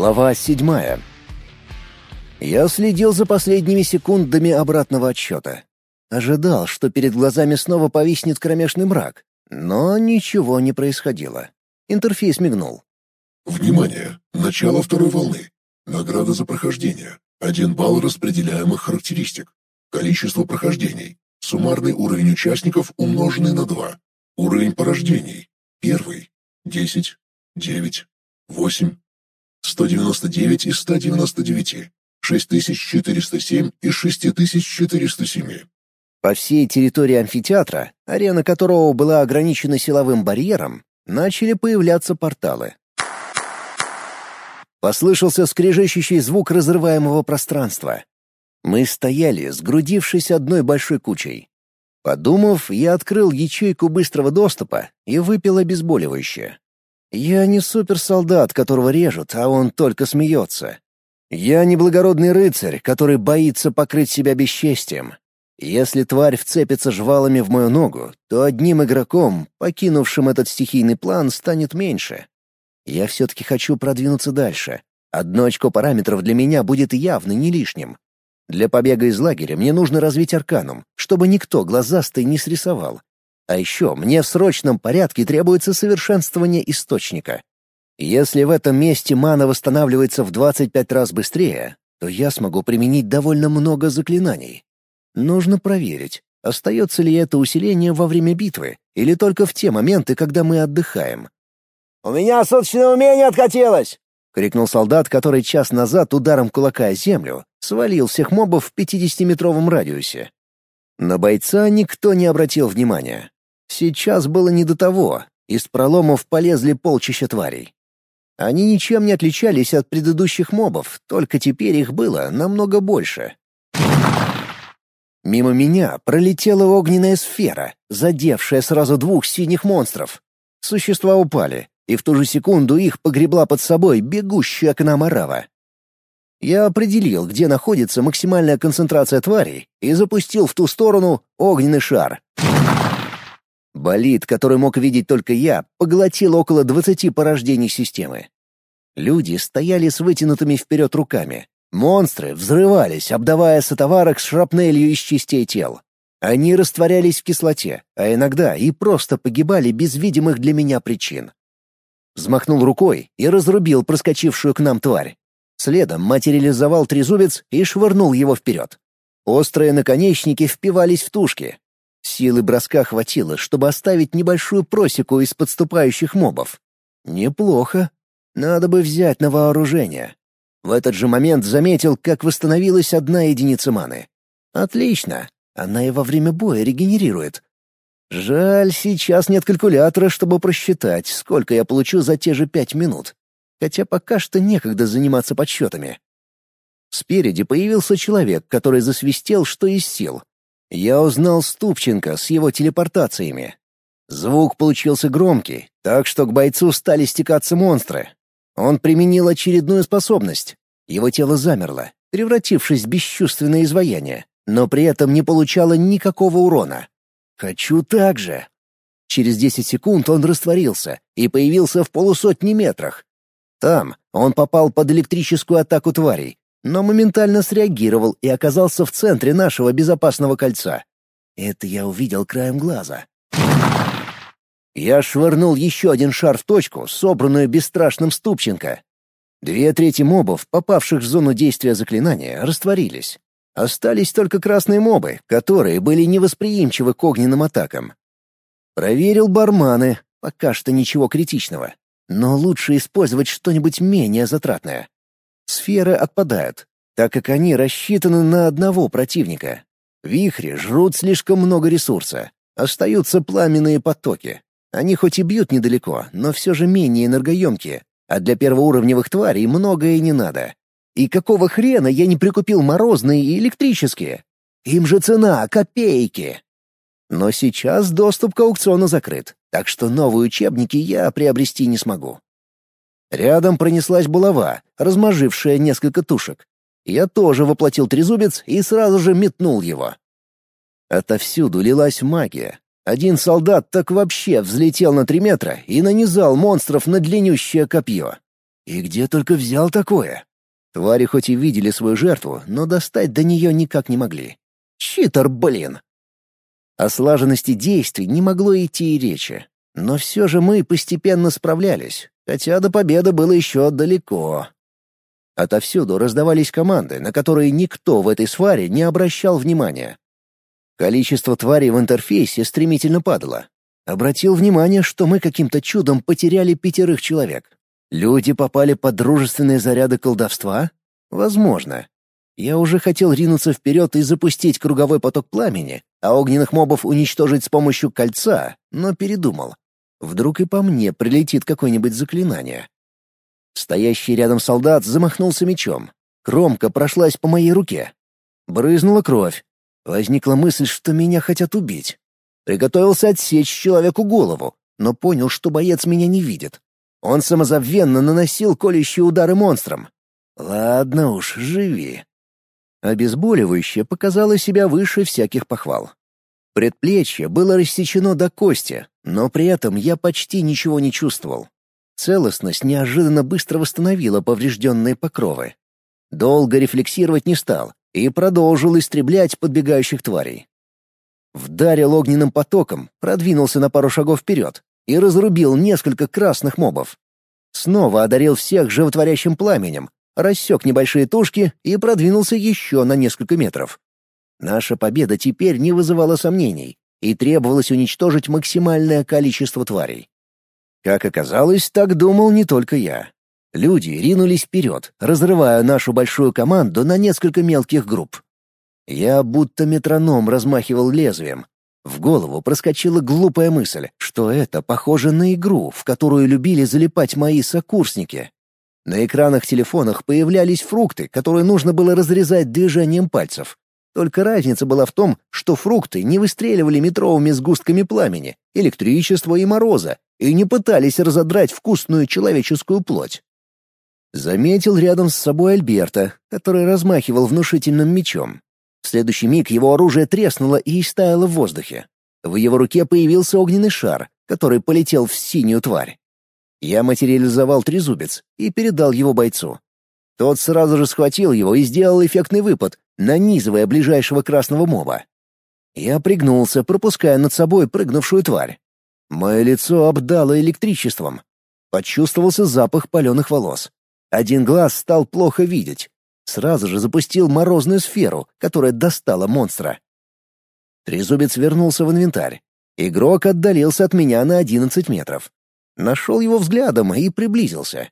Глава седьмая. Я следил за последними секундами обратного отсчета. Ожидал, что перед глазами снова повиснет кромешный мрак, но ничего не происходило. Интерфейс мигнул. Внимание! Начало второй волны. Награда за прохождение. Один балл распределяемых характеристик. Количество прохождений. Суммарный уровень участников умноженный на 2. Уровень порождений. Первый. 10, 9, 8, 199 из 199, 6407 из 6407. По всей территории амфитеатра, арена которого была ограничена силовым барьером, начали появляться порталы. Послышался скрежещущий звук разрываемого пространства. Мы стояли, сгрудившись одной большой кучей. Подумав, я открыл ячейку быстрого доступа и выпил обезболивающее. Я не суперсолдат, которого режут, а он только смеется. Я не благородный рыцарь, который боится покрыть себя бесчестием. Если тварь вцепится жвалами в мою ногу, то одним игроком, покинувшим этот стихийный план, станет меньше. Я все-таки хочу продвинуться дальше. Одно очко параметров для меня будет явно не лишним. Для побега из лагеря мне нужно развить арканум, чтобы никто глазастый не срисовал. А еще мне в срочном порядке требуется совершенствование источника. Если в этом месте мана восстанавливается в 25 раз быстрее, то я смогу применить довольно много заклинаний. Нужно проверить, остается ли это усиление во время битвы или только в те моменты, когда мы отдыхаем. «У меня суточное умение откатилось!» — крикнул солдат, который час назад ударом кулака о землю свалил всех мобов в 50-метровом радиусе. На бойца никто не обратил внимания. Сейчас было не до того, из проломов полезли полчища тварей. Они ничем не отличались от предыдущих мобов, только теперь их было намного больше. Мимо меня пролетела огненная сфера, задевшая сразу двух синих монстров. Существа упали, и в ту же секунду их погребла под собой бегущая к нам арава. Я определил, где находится максимальная концентрация тварей, и запустил в ту сторону огненный шар. Болид, который мог видеть только я, поглотил около двадцати порождений системы. Люди стояли с вытянутыми вперед руками. Монстры взрывались, обдавая сотоварок с шрапнелью из частей тел. Они растворялись в кислоте, а иногда и просто погибали без видимых для меня причин. Взмахнул рукой и разрубил проскочившую к нам тварь. Следом материализовал трезубец и швырнул его вперед. Острые наконечники впивались в тушки, Силы броска хватило, чтобы оставить небольшую просеку из подступающих мобов. Неплохо. Надо бы взять на вооружение. В этот же момент заметил, как восстановилась одна единица маны. Отлично. Она и во время боя регенерирует. Жаль, сейчас нет калькулятора, чтобы просчитать, сколько я получу за те же пять минут. Хотя пока что некогда заниматься подсчетами. Спереди появился человек, который засвистел, что из сил. Я узнал Ступченко с его телепортациями. Звук получился громкий, так что к бойцу стали стекаться монстры. Он применил очередную способность. Его тело замерло, превратившись в бесчувственное изваяние, но при этом не получало никакого урона. «Хочу так же!» Через десять секунд он растворился и появился в полусотни метрах. Там он попал под электрическую атаку тварей, но моментально среагировал и оказался в центре нашего безопасного кольца. Это я увидел краем глаза. Я швырнул еще один шар в точку, собранную бесстрашным Ступченко. Две трети мобов, попавших в зону действия заклинания, растворились. Остались только красные мобы, которые были невосприимчивы к огненным атакам. Проверил барманы, пока что ничего критичного. Но лучше использовать что-нибудь менее затратное сферы отпадают, так как они рассчитаны на одного противника. Вихри жрут слишком много ресурса. Остаются пламенные потоки. Они хоть и бьют недалеко, но все же менее энергоемкие, а для первоуровневых тварей многое не надо. И какого хрена я не прикупил морозные и электрические? Им же цена — копейки. Но сейчас доступ к аукциону закрыт, так что новые учебники я приобрести не смогу. Рядом пронеслась булава, размажившая несколько тушек. Я тоже воплотил трезубец и сразу же метнул его. Отовсюду лилась магия. Один солдат так вообще взлетел на три метра и нанизал монстров на длиннющее копье. И где только взял такое? Твари хоть и видели свою жертву, но достать до нее никак не могли. Читер, блин! О слаженности действий не могло идти и речи. Но все же мы постепенно справлялись, хотя до победы было еще далеко. Отовсюду раздавались команды, на которые никто в этой сваре не обращал внимания. Количество тварей в интерфейсе стремительно падало. Обратил внимание, что мы каким-то чудом потеряли пятерых человек. Люди попали под дружественные заряды колдовства? Возможно. Я уже хотел ринуться вперед и запустить круговой поток пламени, а огненных мобов уничтожить с помощью кольца, но передумал. Вдруг и по мне прилетит какое-нибудь заклинание. Стоящий рядом солдат замахнулся мечом. Кромка прошлась по моей руке. Брызнула кровь. Возникла мысль, что меня хотят убить. Приготовился отсечь человеку голову, но понял, что боец меня не видит. Он самозабвенно наносил колющие удары монстрам. Ладно уж, живи. Обезболивающее показало себя выше всяких похвал. Предплечье было рассечено до кости, но при этом я почти ничего не чувствовал. Целостность неожиданно быстро восстановила поврежденные покровы. Долго рефлексировать не стал и продолжил истреблять подбегающих тварей. Вдарил огненным потоком, продвинулся на пару шагов вперед и разрубил несколько красных мобов. Снова одарил всех животворящим пламенем, рассек небольшие тушки и продвинулся еще на несколько метров. Наша победа теперь не вызывала сомнений, и требовалось уничтожить максимальное количество тварей. Как оказалось, так думал не только я. Люди ринулись вперед, разрывая нашу большую команду на несколько мелких групп. Я будто метроном размахивал лезвием. В голову проскочила глупая мысль, что это похоже на игру, в которую любили залипать мои сокурсники. На экранах телефонах появлялись фрукты, которые нужно было разрезать движением пальцев. Только разница была в том, что фрукты не выстреливали метровыми сгустками пламени, электричества и мороза, и не пытались разодрать вкусную человеческую плоть. Заметил рядом с собой Альберта, который размахивал внушительным мечом. В следующий миг его оружие треснуло и истаяло в воздухе. В его руке появился огненный шар, который полетел в синюю тварь. Я материализовал трезубец и передал его бойцу. Тот сразу же схватил его и сделал эффектный выпад, нанизывая ближайшего красного моба. Я пригнулся, пропуская над собой прыгнувшую тварь. Мое лицо обдало электричеством. Почувствовался запах паленых волос. Один глаз стал плохо видеть. Сразу же запустил морозную сферу, которая достала монстра. Трезубец вернулся в инвентарь. Игрок отдалился от меня на одиннадцать метров. Нашел его взглядом и приблизился.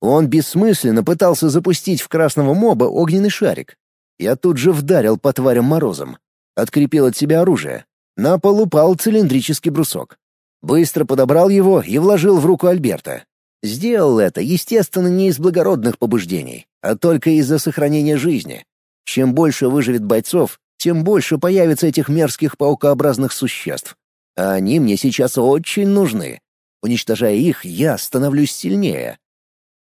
Он бессмысленно пытался запустить в красного моба огненный шарик. Я тут же вдарил по тварям морозом. Открепил от себя оружие. На пол упал цилиндрический брусок. Быстро подобрал его и вложил в руку Альберта. Сделал это, естественно, не из благородных побуждений, а только из-за сохранения жизни. Чем больше выживет бойцов, тем больше появится этих мерзких паукообразных существ. А они мне сейчас очень нужны. Уничтожая их, я становлюсь сильнее,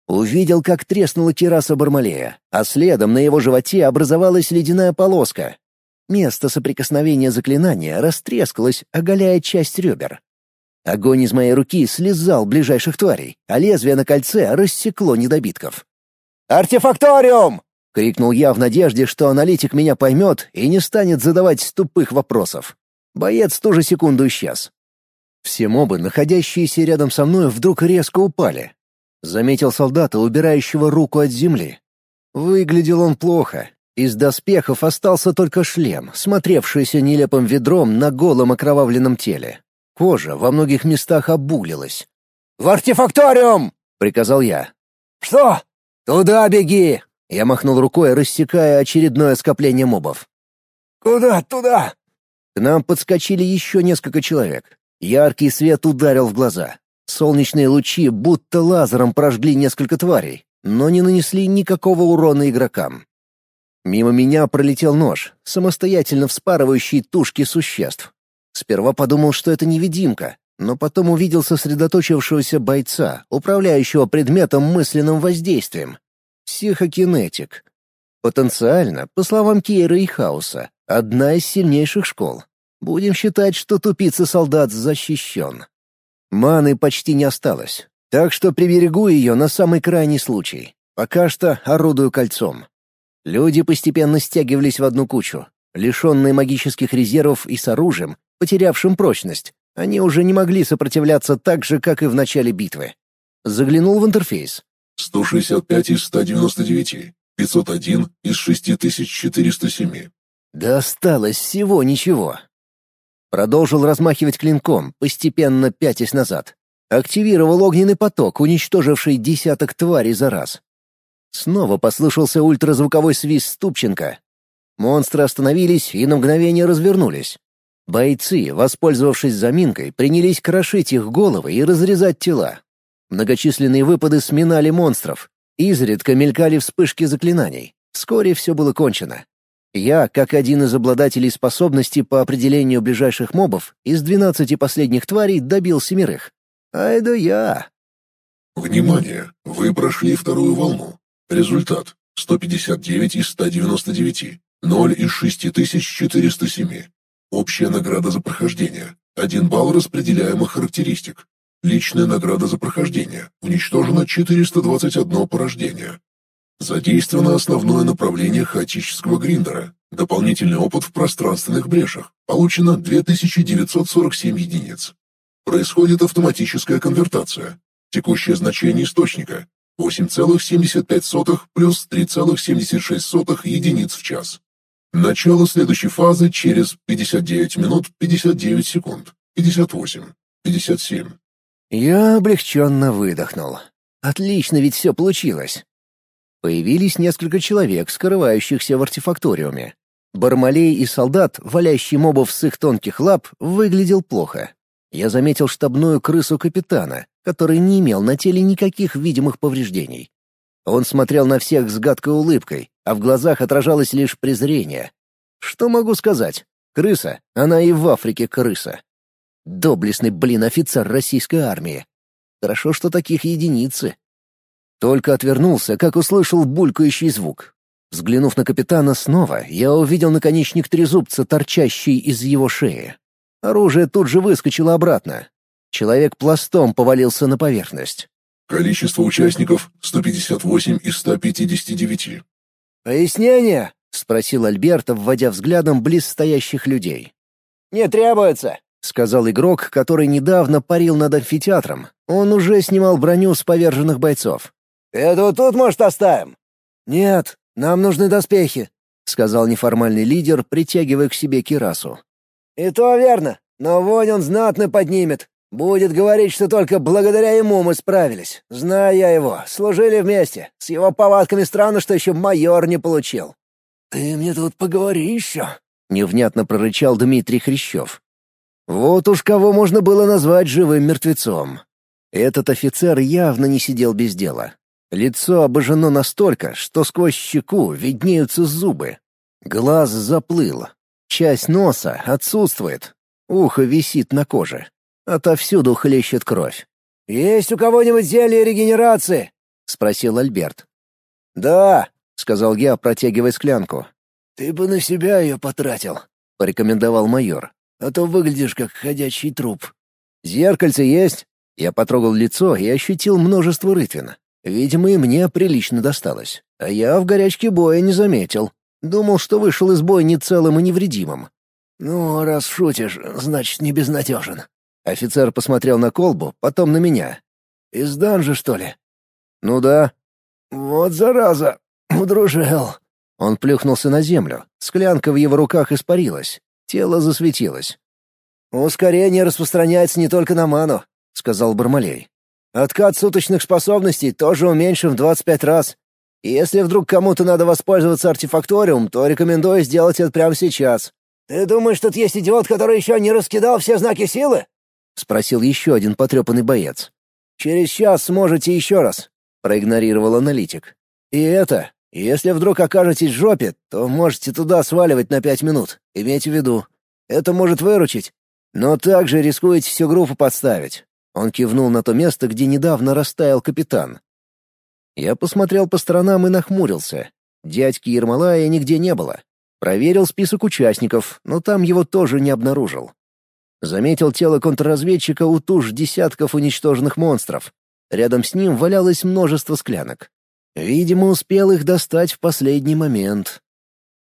Увидел, как треснула кераса Бармалея, а следом на его животе образовалась ледяная полоска. Место соприкосновения заклинания растрескалось, оголяя часть ребер. Огонь из моей руки слезал ближайших тварей, а лезвие на кольце рассекло недобитков. «Артефакториум!» — крикнул я в надежде, что аналитик меня поймет и не станет задавать тупых вопросов. Боец в ту же секунду исчез. Все мобы, находящиеся рядом со мной, вдруг резко упали, Заметил солдата, убирающего руку от земли. Выглядел он плохо. Из доспехов остался только шлем, смотревшийся нелепым ведром на голом окровавленном теле. Кожа во многих местах обуглилась. «В артефакториум!» — приказал я. «Что?» «Туда беги!» — я махнул рукой, рассекая очередное скопление мобов. «Куда туда?» К нам подскочили еще несколько человек. Яркий свет ударил в глаза. Солнечные лучи будто лазером прожгли несколько тварей, но не нанесли никакого урона игрокам. Мимо меня пролетел нож, самостоятельно вспарывающий тушки существ. Сперва подумал, что это невидимка, но потом увидел сосредоточившегося бойца, управляющего предметом мысленным воздействием. Психокинетик. Потенциально, по словам Кейра и Хауса, одна из сильнейших школ. Будем считать, что тупица-солдат защищен. Маны почти не осталось. Так что приберегу ее на самый крайний случай. Пока что орудую кольцом. Люди постепенно стягивались в одну кучу. Лишенные магических резервов и с оружием, потерявшим прочность, они уже не могли сопротивляться так же, как и в начале битвы. Заглянул в интерфейс. 165 из 199, 501 из 6407. Да осталось всего ничего. Продолжил размахивать клинком, постепенно пятясь назад. Активировал огненный поток, уничтоживший десяток тварей за раз. Снова послышался ультразвуковой свист Ступченко. Монстры остановились и на мгновение развернулись. Бойцы, воспользовавшись заминкой, принялись крошить их головы и разрезать тела. Многочисленные выпады сминали монстров. Изредка мелькали вспышки заклинаний. Вскоре все было кончено. Я, как один из обладателей способностей по определению ближайших мобов, из двенадцати последних тварей добил семерых. Ай да я! Внимание! Вы прошли вторую волну. Результат 159 из 199, 0 из 6407. Общая награда за прохождение. 1 балл распределяемых характеристик. Личная награда за прохождение. Уничтожено 421 порождение. Задействовано основное направление хаотического гриндера. Дополнительный опыт в пространственных брешах. Получено 2947 единиц. Происходит автоматическая конвертация. Текущее значение источника 8,75 плюс 3,76 единиц в час. Начало следующей фазы через 59 минут 59 секунд, 58, 57. Я облегченно выдохнул. Отлично ведь все получилось. Появились несколько человек, скрывающихся в артефакториуме. Бармалей и солдат, валящий мобов с их тонких лап, выглядел плохо. Я заметил штабную крысу капитана, который не имел на теле никаких видимых повреждений. Он смотрел на всех с гадкой улыбкой, а в глазах отражалось лишь презрение. Что могу сказать? Крыса, она и в Африке крыса. Доблестный, блин, офицер российской армии. Хорошо, что таких единицы. Только отвернулся, как услышал булькающий звук. Взглянув на капитана снова, я увидел наконечник трезубца, торчащий из его шеи. Оружие тут же выскочило обратно. Человек пластом повалился на поверхность. Количество участников 158 из 159. «Пояснение?» — спросил Альберта, вводя взглядом близ стоящих людей. «Не требуется», — сказал игрок, который недавно парил над амфитеатром. Он уже снимал броню с поверженных бойцов. «Это вот тут, может, оставим?» «Нет, нам нужны доспехи», — сказал неформальный лидер, притягивая к себе кирасу. «И то верно, но вонь он знатно поднимет. Будет говорить, что только благодаря ему мы справились. Знаю я его, служили вместе. С его повадками странно, что еще майор не получил». «Ты мне тут поговори еще», — невнятно прорычал Дмитрий Хрящев. Вот уж кого можно было назвать живым мертвецом. Этот офицер явно не сидел без дела. Лицо обожжено настолько, что сквозь щеку виднеются зубы. Глаз заплыл. Часть носа отсутствует. Ухо висит на коже. Отовсюду хлещет кровь. «Есть у кого-нибудь зелье регенерации?» — спросил Альберт. «Да», — сказал я, протягивая склянку. «Ты бы на себя ее потратил», — порекомендовал майор. «А то выглядишь как ходячий труп». «Зеркальце есть?» Я потрогал лицо и ощутил множество рытвин. Видимо, и мне прилично досталось. А я в горячке боя не заметил. Думал, что вышел из боя не целым и невредимым. «Ну, раз шутишь, значит, не безнадежен», Офицер посмотрел на колбу, потом на меня. «Из данжа, что ли?» «Ну да». «Вот зараза! Удружил!» Он плюхнулся на землю. Склянка в его руках испарилась. Тело засветилось. «Ускорение распространяется не только на ману», — сказал Бармалей. «Откат суточных способностей тоже уменьшен в 25 раз. И если вдруг кому-то надо воспользоваться артефакториум, то рекомендую сделать это прямо сейчас». «Ты думаешь, тут есть идиот, который еще не раскидал все знаки силы?» — спросил еще один потрепанный боец. «Через час сможете еще раз», — проигнорировал аналитик. «И это, если вдруг окажетесь в жопе, то можете туда сваливать на пять минут, имейте в виду. Это может выручить, но также рискуете всю группу подставить». Он кивнул на то место, где недавно растаял капитан. Я посмотрел по сторонам и нахмурился. Дядьки Ермолая нигде не было. Проверил список участников, но там его тоже не обнаружил. Заметил тело контрразведчика у туш десятков уничтоженных монстров. Рядом с ним валялось множество склянок. Видимо, успел их достать в последний момент.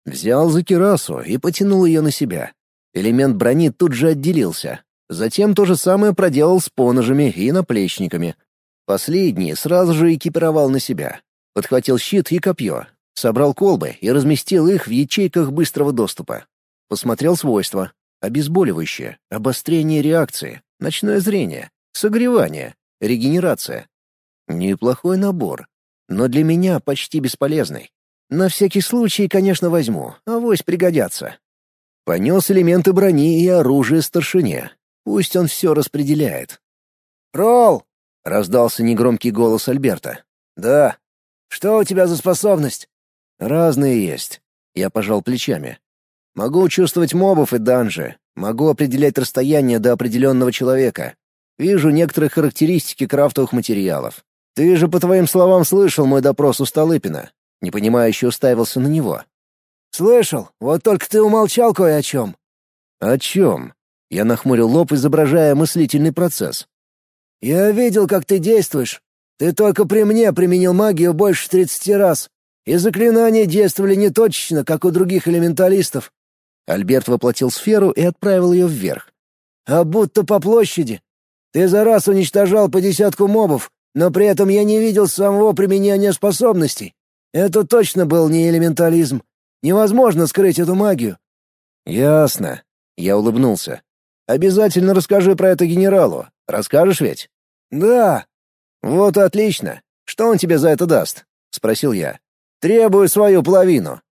Взял за кирасу и потянул ее на себя. Элемент брони тут же отделился. Затем то же самое проделал с поножами и наплечниками. Последние сразу же экипировал на себя. Подхватил щит и копье, собрал колбы и разместил их в ячейках быстрого доступа. Посмотрел свойства. Обезболивающее, обострение реакции, ночное зрение, согревание, регенерация. Неплохой набор, но для меня почти бесполезный. На всякий случай, конечно, возьму, авось пригодятся. Понес элементы брони и оружия старшине. Пусть он все распределяет. «Ролл!» — раздался негромкий голос Альберта. «Да. Что у тебя за способность?» «Разные есть». Я пожал плечами. «Могу чувствовать мобов и данжи. Могу определять расстояние до определенного человека. Вижу некоторые характеристики крафтовых материалов. Ты же, по твоим словам, слышал мой допрос у Столыпина. Непонимающе уставился на него. «Слышал. Вот только ты умолчал кое о чем». «О чем?» Я нахмурил лоб, изображая мыслительный процесс. «Я видел, как ты действуешь. Ты только при мне применил магию больше тридцати раз, и заклинания действовали не точно, как у других элементалистов». Альберт воплотил сферу и отправил ее вверх. «А будто по площади. Ты за раз уничтожал по десятку мобов, но при этом я не видел самого применения способностей. Это точно был не элементализм. Невозможно скрыть эту магию. Ясно. Я улыбнулся. Обязательно расскажи про это генералу. Расскажешь ведь? Да. Вот отлично. Что он тебе за это даст? спросил я. Требую свою половину.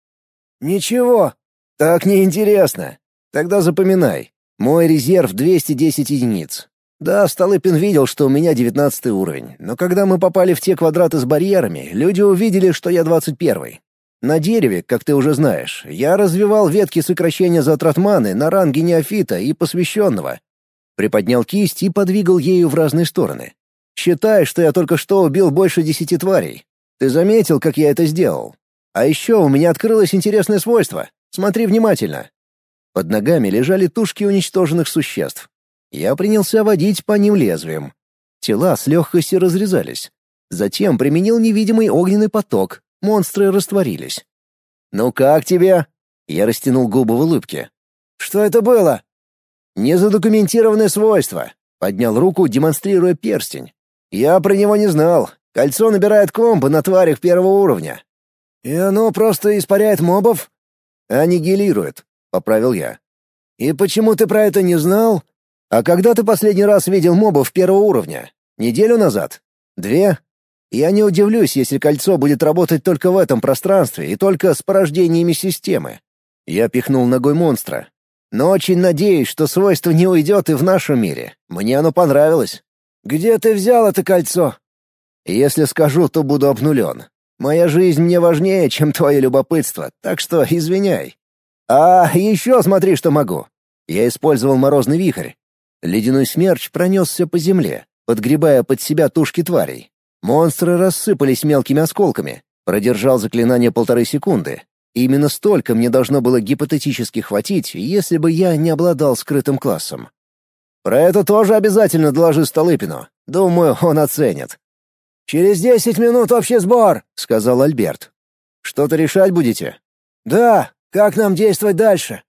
Ничего. Так неинтересно. Тогда запоминай. Мой резерв 210 единиц. Да, Столыпин видел, что у меня девятнадцатый уровень, но когда мы попали в те квадраты с барьерами, люди увидели, что я двадцать первый. На дереве, как ты уже знаешь, я развивал ветки сокращения затрат маны на ранге неофита и посвященного. Приподнял кисть и подвигал ею в разные стороны. Считай, что я только что убил больше десяти тварей. Ты заметил, как я это сделал? А еще у меня открылось интересное свойство. Смотри внимательно. Под ногами лежали тушки уничтоженных существ. Я принялся водить по ним лезвием. Тела с легкостью разрезались. Затем применил невидимый огненный поток. Монстры растворились. «Ну как тебе?» Я растянул губы в улыбке. «Что это было?» «Незадокументированное свойство», — поднял руку, демонстрируя перстень. «Я про него не знал. Кольцо набирает комбо на тварях первого уровня». «И оно просто испаряет мобов?» «Аннигилирует», — поправил я. «И почему ты про это не знал?» А когда ты последний раз видел мобов первого уровня? Неделю назад? Две? Я не удивлюсь, если кольцо будет работать только в этом пространстве и только с порождениями системы. Я пихнул ногой монстра. Но очень надеюсь, что свойство не уйдет и в нашем мире. Мне оно понравилось. Где ты взял это кольцо? Если скажу, то буду обнулен. Моя жизнь мне важнее, чем твое любопытство, так что извиняй. А еще смотри, что могу. Я использовал морозный вихрь, Ледяной смерч пронесся по земле, подгребая под себя тушки тварей. Монстры рассыпались мелкими осколками. Продержал заклинание полторы секунды. Именно столько мне должно было гипотетически хватить, если бы я не обладал скрытым классом. Про это тоже обязательно доложи Столыпину. Думаю, он оценит. «Через десять минут общий сбор», — сказал Альберт. «Что-то решать будете?» «Да. Как нам действовать дальше?»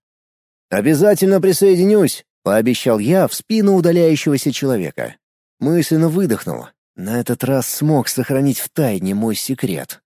«Обязательно присоединюсь. Пообещал я в спину удаляющегося человека. Мысленно выдохнул. На этот раз смог сохранить в тайне мой секрет.